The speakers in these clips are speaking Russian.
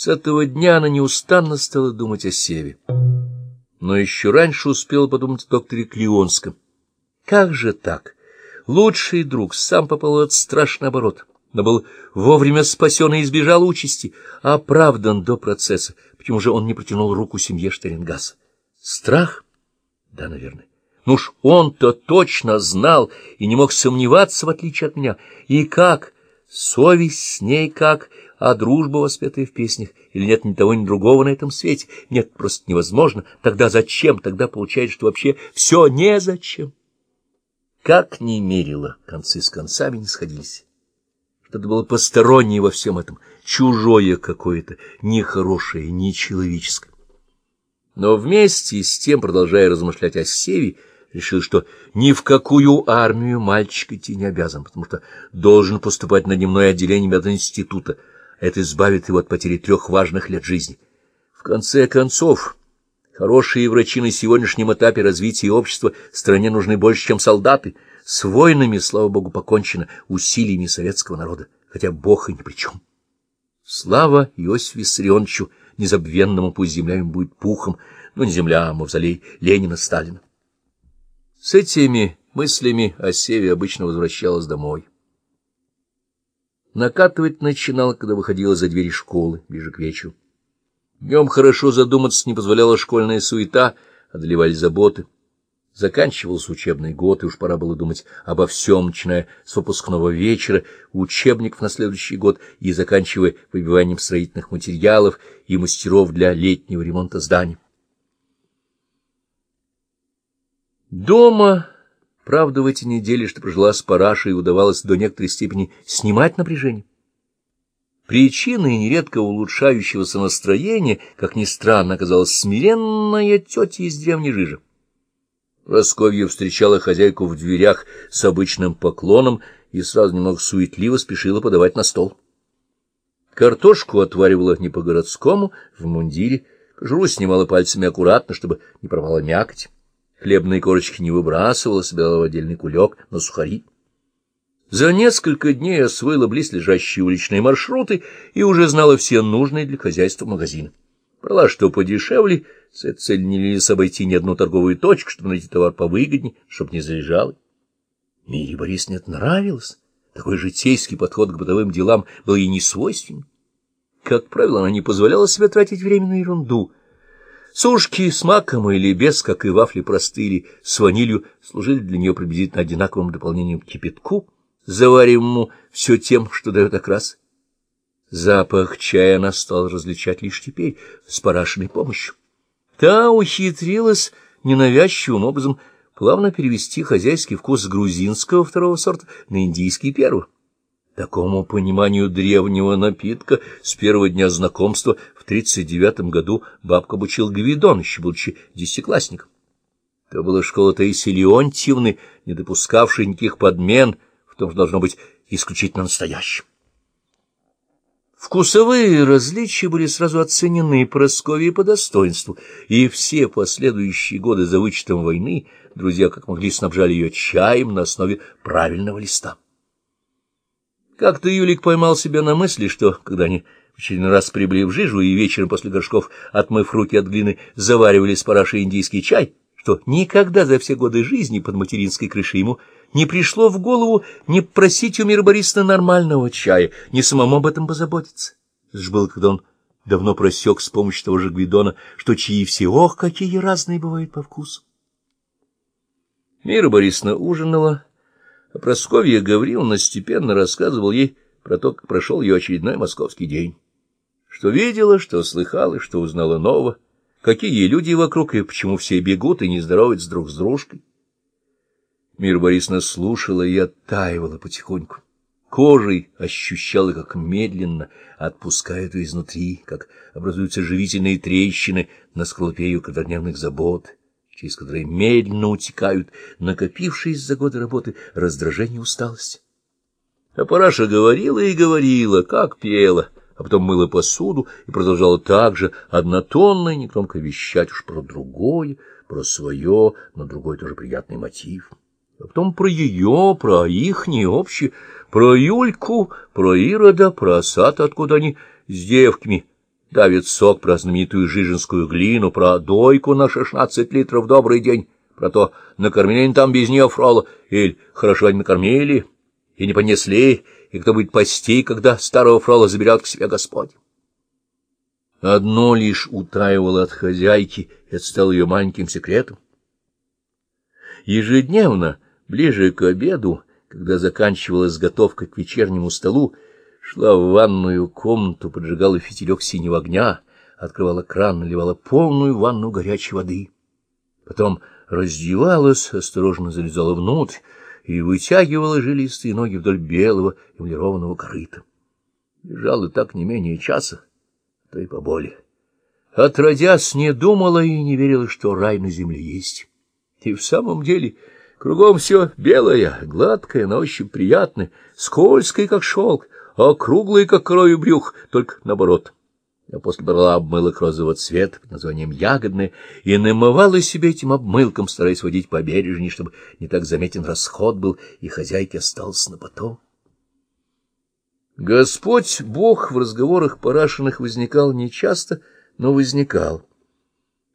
С этого дня она неустанно стала думать о Севе. Но еще раньше успела подумать о докторе Клеонском. Как же так? Лучший друг сам попал в этот страшный оборот, но был вовремя спасен и избежал участи, оправдан до процесса. Почему же он не протянул руку семье Штерингаса? Страх? Да, наверное. Ну ж он-то точно знал и не мог сомневаться, в отличие от меня. И как? Совесть с ней как? А дружба, воспетая в песнях? Или нет ни того, ни другого на этом свете? Нет, просто невозможно. Тогда зачем? Тогда получается, что вообще все незачем. Как не мерило, концы с концами не сходились. Что-то было постороннее во всем этом, чужое какое-то, нехорошее, нечеловеческое. Но вместе с тем, продолжая размышлять о Севе, решил, что ни в какую армию мальчик идти не обязан, потому что должен поступать на дневное отделение мединститута. Это избавит его от потери трех важных лет жизни. В конце концов, хорошие врачи на сегодняшнем этапе развития общества стране нужны больше, чем солдаты. С войнами, слава богу, покончено усилиями советского народа, хотя бог и ни при чем. Слава Иосифу Виссарионовичу, незабвенному пусть земля будет пухом, но не земля, а мавзолей Ленина Сталина. С этими мыслями о Севе обычно возвращалась домой. Накатывать начинала, когда выходила за двери школы, ближе к вечеру. Днем хорошо задуматься не позволяла школьная суета, одолевали заботы. Заканчивался учебный год, и уж пора было думать обо всем, начиная с выпускного вечера, учебников на следующий год и заканчивая выбиванием строительных материалов и мастеров для летнего ремонта зданий. Дома, правда, в эти недели, что прожила с Парашей, удавалось до некоторой степени снимать напряжение. Причиной нередко улучшающегося настроения, как ни странно, оказалась смиренная тетя из древней жижи. Просковья встречала хозяйку в дверях с обычным поклоном и сразу немного суетливо спешила подавать на стол. Картошку отваривала не по-городскому, в мундире, кожуру снимала пальцами аккуратно, чтобы не пропала мякоть. Хлебные корочки не выбрасывала, собирала в отдельный кулек на сухари. За несколько дней освоила близлежащие уличные маршруты и уже знала все нужные для хозяйства магазины. Брала что подешевле, с этой целью не лились обойти ни одну торговую точку, чтобы найти товар повыгоднее, чтобы не заряжал. Мире Борисовне это нравилось. Такой житейский подход к бытовым делам был ей не свойственен. Как правило, она не позволяла себе тратить время на ерунду — Сушки с маком или без, как и вафли простые с ванилью, служили для нее приблизительно одинаковым дополнением к кипятку, завариваемому все тем, что дает окрас. Запах чая она стала различать лишь теперь, с парашиной помощью. Та ухитрилась ненавязчивым образом плавно перевести хозяйский вкус грузинского второго сорта на индийский первый. Такому пониманию древнего напитка с первого дня знакомства в тридцать девятом году бабка обучил Гвидон, еще будучи десятиклассником. Это была школа Таисии Леонтьевны, не допускавшей никаких подмен, в том, что должно быть исключительно настоящим. Вкусовые различия были сразу оценены Прасковьей по достоинству, и все последующие годы за вычетом войны друзья как могли снабжали ее чаем на основе правильного листа. Как-то Юлик поймал себя на мысли, что, когда они в очередной раз прибыли в жижу и вечером после горшков, отмыв руки от глины, заваривали с парашей индийский чай, что никогда за все годы жизни под материнской крышей ему не пришло в голову не просить у Мира Борисовны нормального чая, не самому об этом позаботиться. Это же было, когда он давно просек с помощью того же Гвидона, что чаи все, ох, какие разные бывают по вкусу. Мира Борисовна ужинала, Прасковья Гавриловна степенно рассказывал ей про то, как прошел ее очередной московский день. Что видела, что слыхала, что узнала нового, какие люди вокруг и почему все бегут и не здороваются друг с дружкой. Мир Борисовна слушала и оттаивала потихоньку. Кожей ощущала, как медленно отпускает ее изнутри, как образуются живительные трещины на скорлупе ее каждодневных забот — через которые медленно утекают накопившиеся за годы работы раздражение и усталость. А Параша говорила и говорила, как пела, а потом мыла посуду и продолжала так же однотонно и негромко вещать уж про другое, про свое, но другой тоже приятный мотив. А потом про ее, про ихнее общее, про Юльку, про Ирода, про сад, откуда они с девками давит сок про знаменитую жиженскую глину, про дойку на шестнадцать литров добрый день, про то, накормили они там без нее фрола, или хорошо они накормили, и не понесли, и кто будет пасти, когда старого фрола заберет к себе Господь. Одно лишь утаивало от хозяйки, это стало ее маленьким секретом. Ежедневно, ближе к обеду, когда заканчивалась готовка к вечернему столу, шла в ванную комнату, поджигала фитилек синего огня, открывала кран, наливала полную ванну горячей воды. Потом раздевалась, осторожно залезала внутрь и вытягивала жилистые ноги вдоль белого эмалированного корыта. Лежала так не менее часа, то и поболее. Отродясь, не думала и не верила, что рай на земле есть. И в самом деле кругом все белое, гладкое, на ощупь приятное, скользкое, как шелк, а круглое, как кровью брюх, только наоборот. Я после брала обмылок розового цвета под названием «ягодное» и намывала себе этим обмылком, стараясь водить по бережни, чтобы не так заметен расход был, и хозяйке остался на потом. Господь Бог в разговорах Парашиных возникал нечасто, но возникал.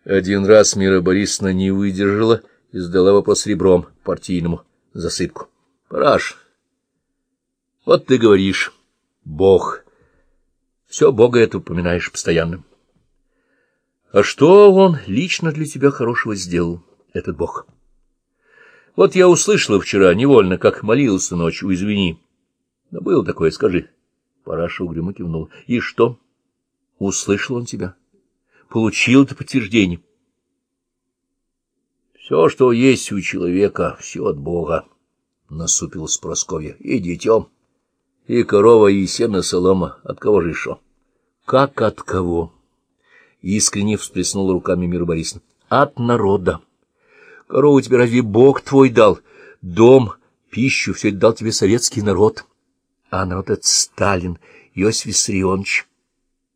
Один раз Мира Борисовна не выдержала и задала вопрос ребром партийному засыпку. — Параш, вот ты говоришь, Бог. Все Бога это упоминаешь постоянно. А что он лично для тебя хорошего сделал, этот Бог? Вот я услышала вчера невольно, как молился ночью, извини. Но было такое, скажи. Параша угрюмо кивнул. И что? Услышал он тебя? Получил это подтверждение? Все, что есть у человека, все от Бога, — насупилась. И детем, и корова, и сено, солома. От кого же еще? Как от кого? Искренне всплеснула руками Мира Борисовна. От народа. Корову тебе разве Бог твой дал? Дом, пищу, все это дал тебе советский народ. А народ это Сталин, Иосиф Виссарионович,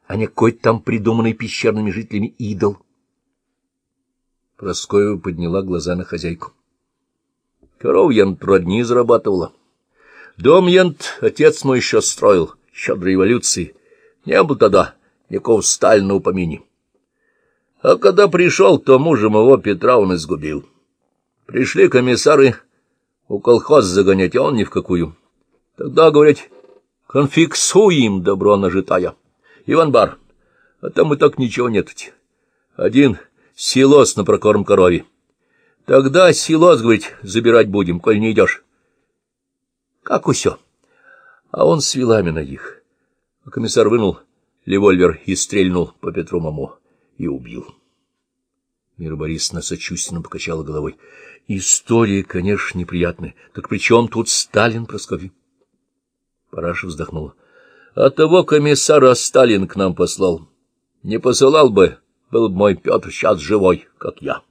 а не какой-то там придуманный пещерными жителями идол. Проскоева подняла глаза на хозяйку. Коров я на трудни зарабатывала. Дом янт отец мой еще строил, еще до революции. Не было тогда никакого Сталина упомини. А когда пришел, то мужа моего Петра он изгубил. Пришли комиссары у колхоз загонять, а он ни в какую. Тогда, говорят, конфиксуем добро нажитая. Иван Бар, а там и так ничего нет. Один силос на прокорм корове. Тогда силос, говорит, забирать будем, коль не идешь. Как усё? А он с вилами на них. А комиссар вынул револьвер и стрельнул по Петру Маму и убил. Мира Борисовна сочувственно покачала головой. История, конечно, неприятная. Так при чем тут Сталин, Прасковья? Параша вздохнула. — А того комиссара Сталин к нам послал. Не посылал бы, был бы мой Петр сейчас живой, как я.